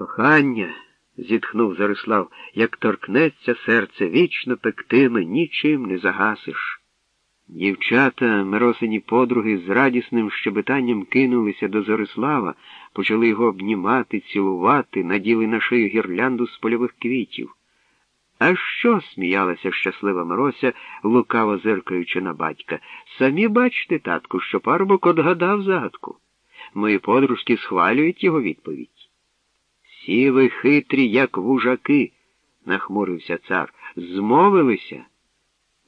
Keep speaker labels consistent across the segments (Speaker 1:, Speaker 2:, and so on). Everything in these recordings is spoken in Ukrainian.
Speaker 1: Кохання, зітхнув Зарислав, як торкнеться серце, вічно пектиме, нічим не загасиш. Дівчата, Миросині подруги, з радісним щебетанням кинулися до Зорислава, почали його обнімати, цілувати, наділи на шию гірлянду з польових квітів. А що? сміялася щаслива Мирося, лукаво зиркаючи на батька. Самі бачите, татку, що парубок одгадав загадку. Мої подружки схвалюють його відповідь. Всі ви хитрі, як вужаки, нахмурився цар, змовилися.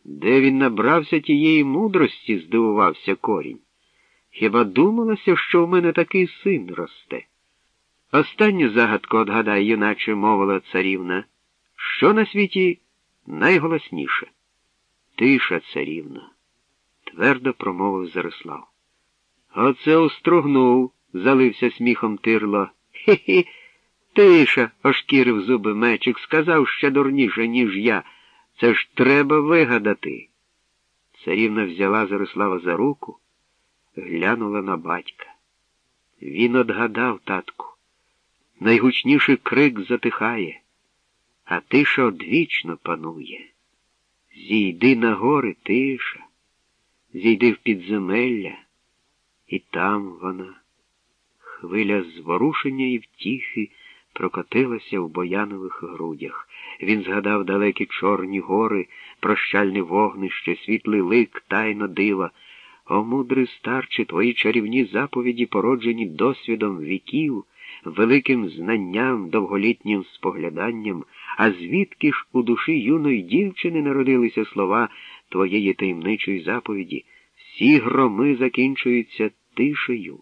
Speaker 1: Де він набрався тієї мудрості, здивувався корінь. Хіба думалося, що в мене такий син росте? Останню загадку отгадай, юначе мовила царівна. Що на світі найголосніше? Тиша, царівна, твердо промовив Зарислав. Оце устругнув, залився сміхом тирло. Хі-хі, тиша, ошкірив зуби мечик, сказав ще дурніше, ніж я. Це ж треба вигадати. Царівна взяла Зарислава за руку, глянула на батька. Він одгадав, татку. Найгучніший крик затихає а тиша одвічно панує. Зійди на гори, тиша, зійди в підземелля, і там вона. Хвиля зворушення і втіхи прокотилася в боянових грудях. Він згадав далекі чорні гори, прощальне вогнище, світлий лик, тайно дива. О, мудрий старче, твої чарівні заповіді, породжені досвідом віків, великим знанням, довголітнім спогляданням. А звідки ж у душі юної дівчини народилися слова твоєї таємничої заповіді? Всі громи закінчуються тишею.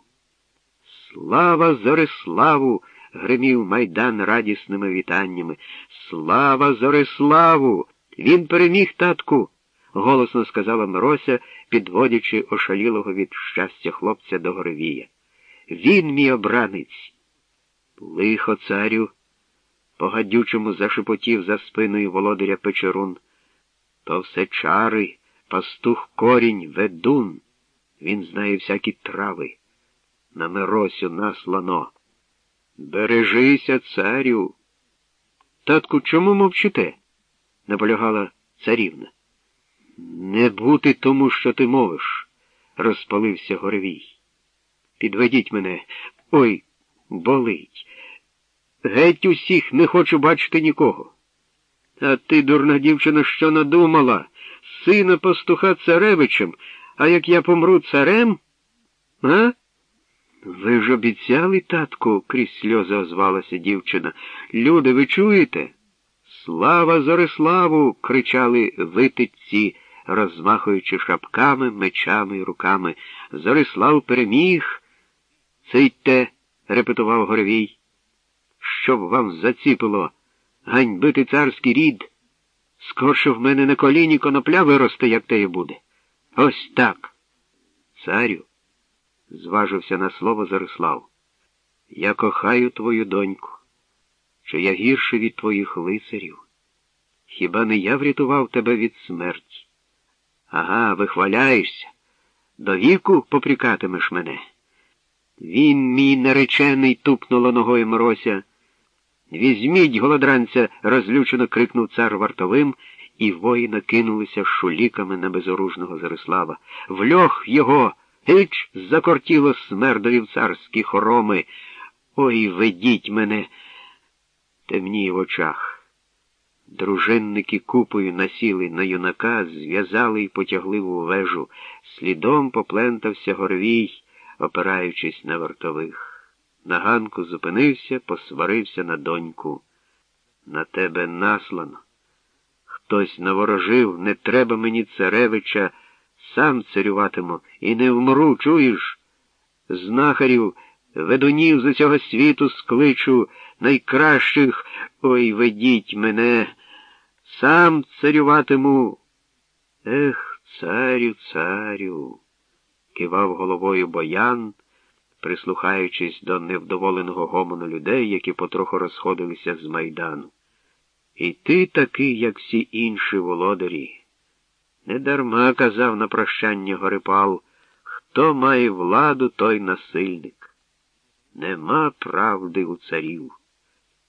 Speaker 1: Слава Зориславу! Гримів майдан радісними вітаннями. Слава Зориславу! Він переміг татку, голосно сказала Мирося, підводячи ошалілого від щастя хлопця до Горевія. Він мій обранець. Лихо, царю по гадючому зашепотів за спиною володаря Печерун. То все чари, пастух корінь, ведун. Він знає всякі трави. На Миросю наслано. Бережися, царю. Татку, чому мовчите? наполягала царівна. Не бути тому, що ти мовиш, розпалився Горевій. Підведіть мене. Ой, болить. Геть усіх не хочу бачити нікого. А ти, дурна дівчина, що надумала? Сина пастуха царевичем, а як я помру царем? А? Ви ж обіцяли, татку, крізь сльози озвалася дівчина. Люди, ви чуєте? Слава Зориславу! кричали витидці, розмахуючи шапками, мечами і руками. Зорислав переміг. Цийте, репетував Горовій щоб вам заціпило ганьбити царський рід. Скорше в мене на коліні конопля виросте, як те і буде. Ось так. Царю, зважився на слово Зарислав, я кохаю твою доньку. Чи я гірше від твоїх лицарів? Хіба не я врятував тебе від смерті? Ага, вихваляєшся. До віку попрікатимеш мене. Він, мій наречений, тупнула ногою Морося. Візьміть, голодранця, розлючено крикнув цар вартовим, і воїна кинулися шуліками на безоружного Зарислава. В льох його гич закортіло смердові в царські хороми. Ой, ведіть мене, темніє в очах. Дружинники купою насіли на юнака, зв'язали і потягли в вежу. Слідом поплентався горвій, опираючись на вартових. На ганку зупинився, посварився на доньку. На тебе наслано. Хтось наворожив, не треба мені царевича, сам царюватиму і не вмру, чуєш? Знахарів, ведунів з усього світу скличу, найкращих, ой, ведіть мене, сам царюватиму. Ех, царю, царю, кивав головою боян прислухаючись до невдоволеного гомону людей, які потроху розходилися з майдану. І ти такий, як всі інші володарі. Недарма казав на прощання Горипал, хто має владу, той насильник. Нема правди у царів.